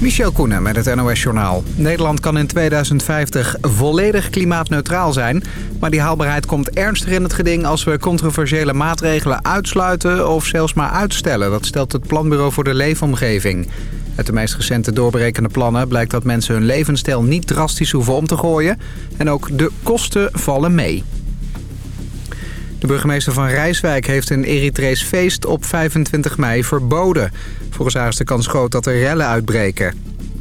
Michel Koenen met het NOS-journaal. Nederland kan in 2050 volledig klimaatneutraal zijn... maar die haalbaarheid komt ernstig in het geding... als we controversiële maatregelen uitsluiten of zelfs maar uitstellen. Dat stelt het Planbureau voor de Leefomgeving. Uit de meest recente doorberekende plannen blijkt dat mensen hun levensstijl niet drastisch hoeven om te gooien... en ook de kosten vallen mee. De burgemeester van Rijswijk heeft een Eritrees feest op 25 mei verboden. Volgens haar is de kans groot dat er rellen uitbreken.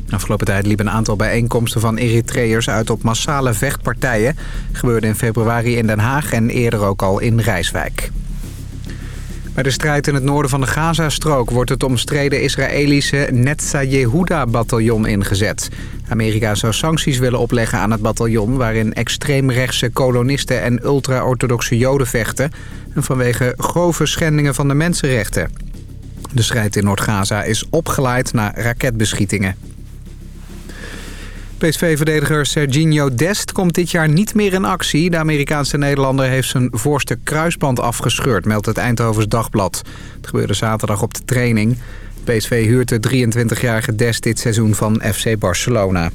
Afgelopen tijd liep een aantal bijeenkomsten van Eritreërs uit op massale vechtpartijen. Gebeurde in februari in Den Haag en eerder ook al in Rijswijk. Bij de strijd in het noorden van de Gazastrook wordt het omstreden Israëlische Netza Yehuda-bataljon ingezet. Amerika zou sancties willen opleggen aan het bataljon... waarin extreemrechtse kolonisten en ultra-orthodoxe joden vechten... en vanwege grove schendingen van de mensenrechten. De strijd in Noord-Gaza is opgeleid na raketbeschietingen. PSV-verdediger Serginho Dest komt dit jaar niet meer in actie. De Amerikaanse Nederlander heeft zijn voorste kruisband afgescheurd, meldt het Eindhovens Dagblad. Het gebeurde zaterdag op de training. PSV huurt de 23-jarige Dest dit seizoen van FC Barcelona.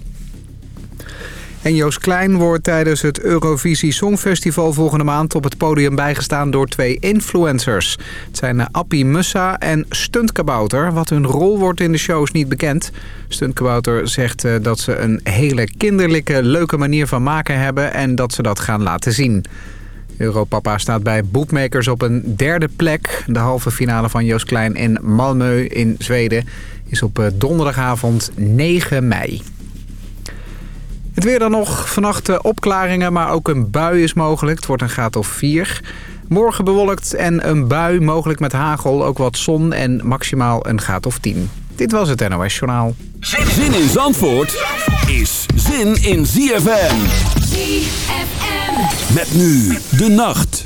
En Joost Klein wordt tijdens het Eurovisie Songfestival volgende maand op het podium bijgestaan door twee influencers. Het zijn eh, Appie Mussa en Stuntkabouter. Wat hun rol wordt in de show is niet bekend. Stuntkabouter zegt eh, dat ze een hele kinderlijke, leuke manier van maken hebben en dat ze dat gaan laten zien. Europapa staat bij Bookmakers op een derde plek. De halve finale van Joost Klein in Malmö in Zweden is op eh, donderdagavond 9 mei. Het weer dan nog. Vannacht eh, opklaringen, maar ook een bui is mogelijk. Het wordt een graad of 4. Morgen bewolkt en een bui, mogelijk met hagel, ook wat zon en maximaal een graad of 10. Dit was het NOS Journaal. Zin in Zandvoort is zin in ZFM. ZFM. Met nu de nacht.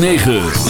106.9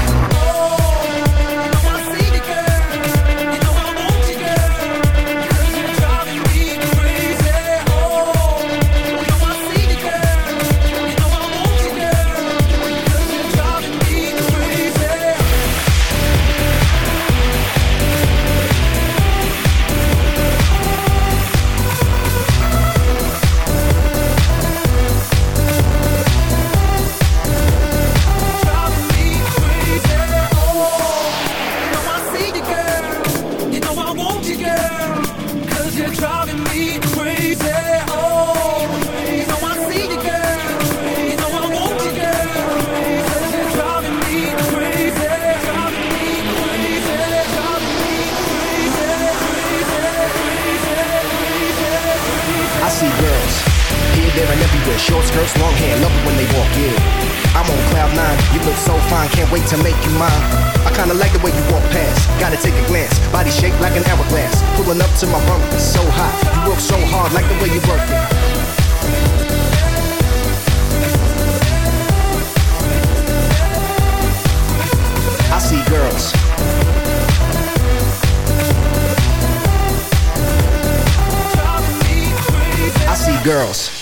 Look so fine, can't wait to make you mine. I kinda like the way you walk past. Gotta take a glance. Body shaped like an hourglass, pulling up to my bumper, so hot. You work so hard, like the way you work it. I see girls. I see girls.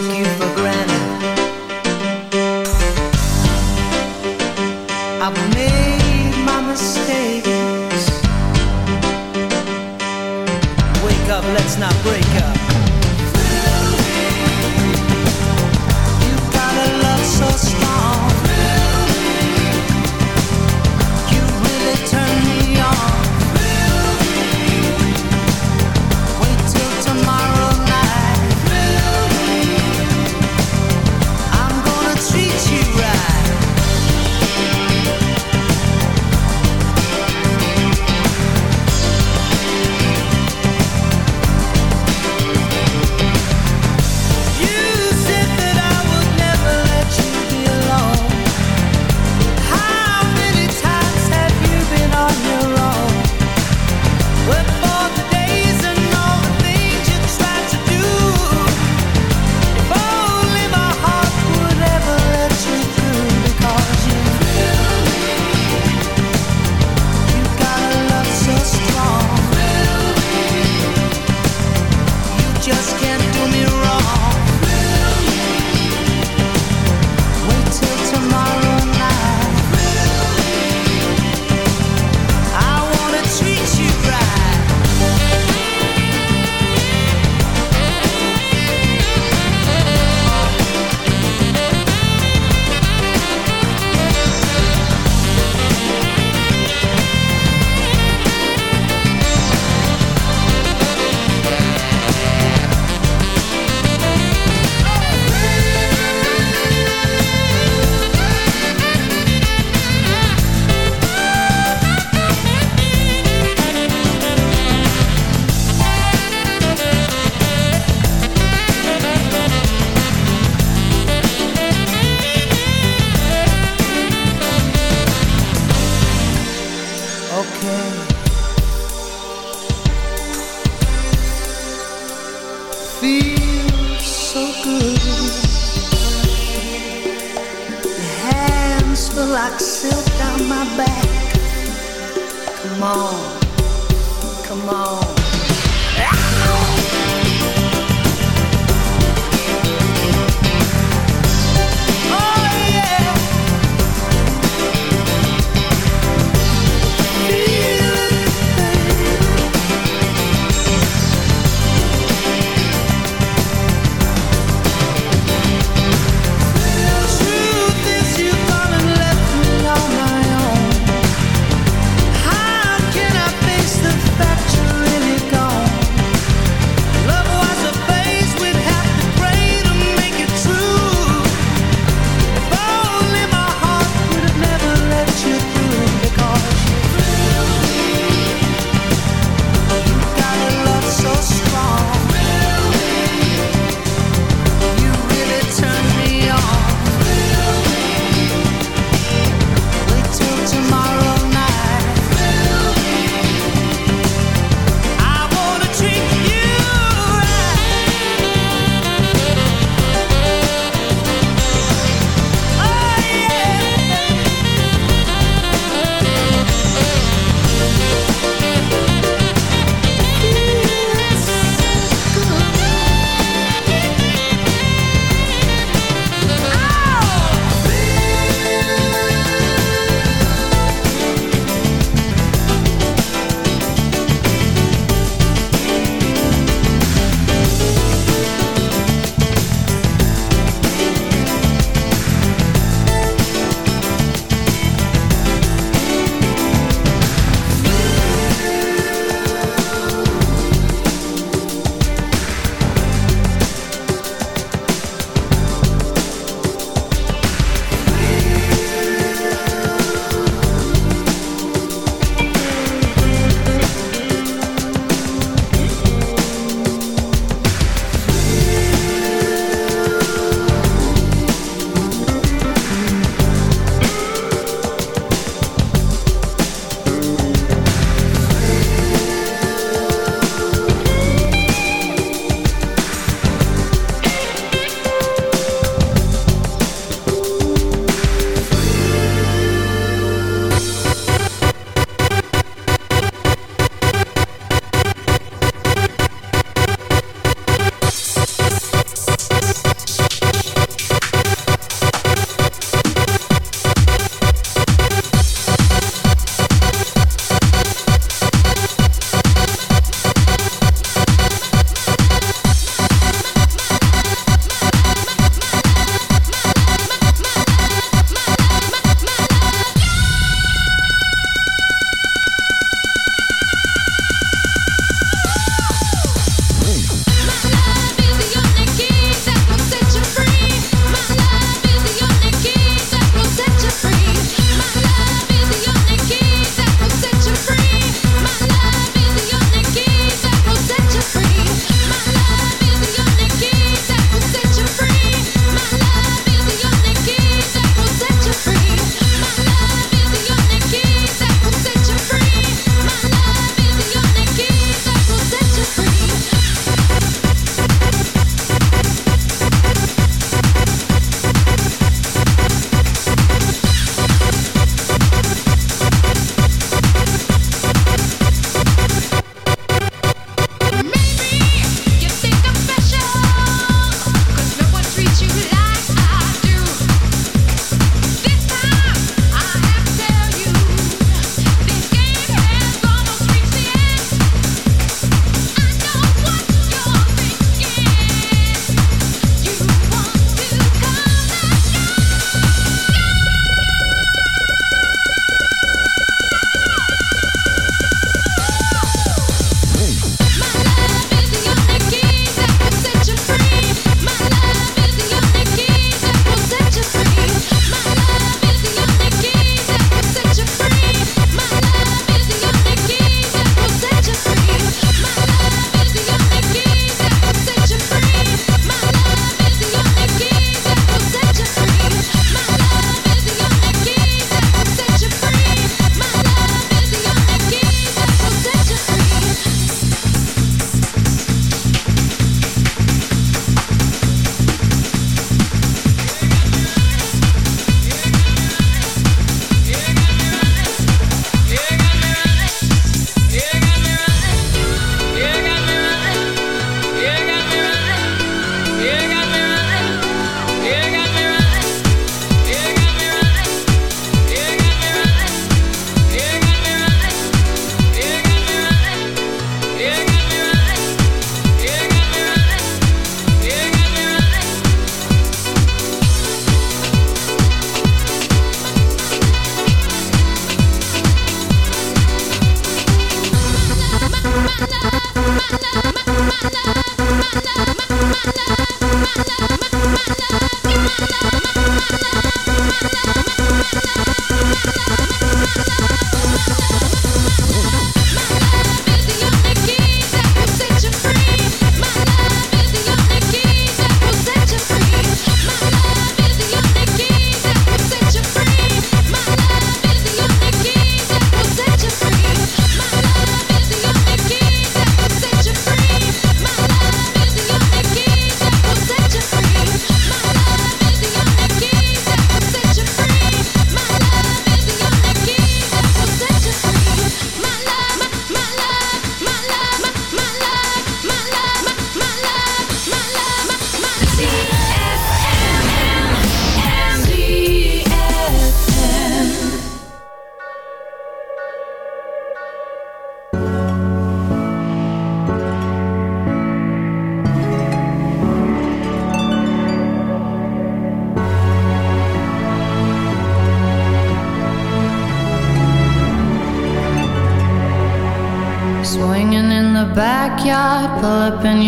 Took you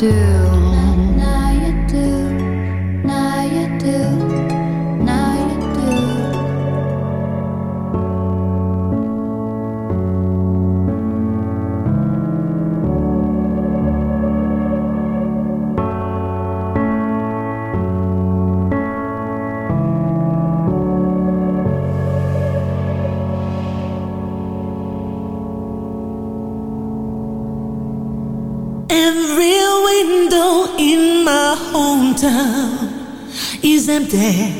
do. Empty.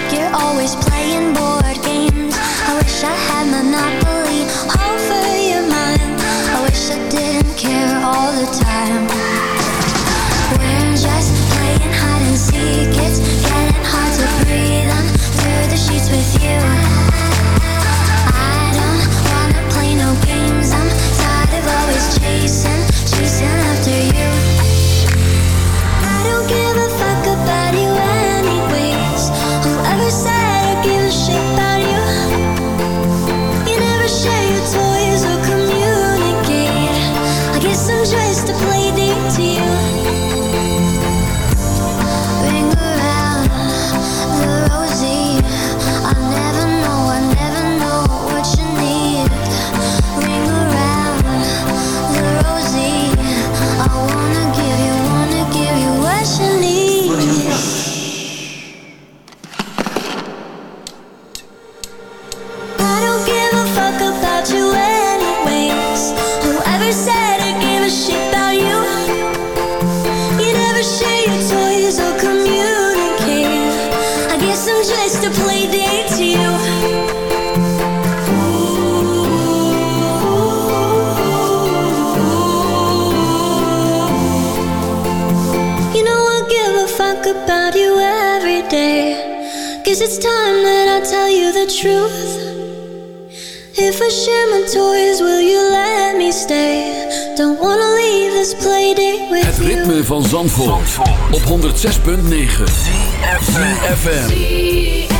up, you're always playing boy. Truth. If I share my toys, will you let me stay? Don't wanna leave this playdate with Het ritme van Zandvoort, op 106.9 FM.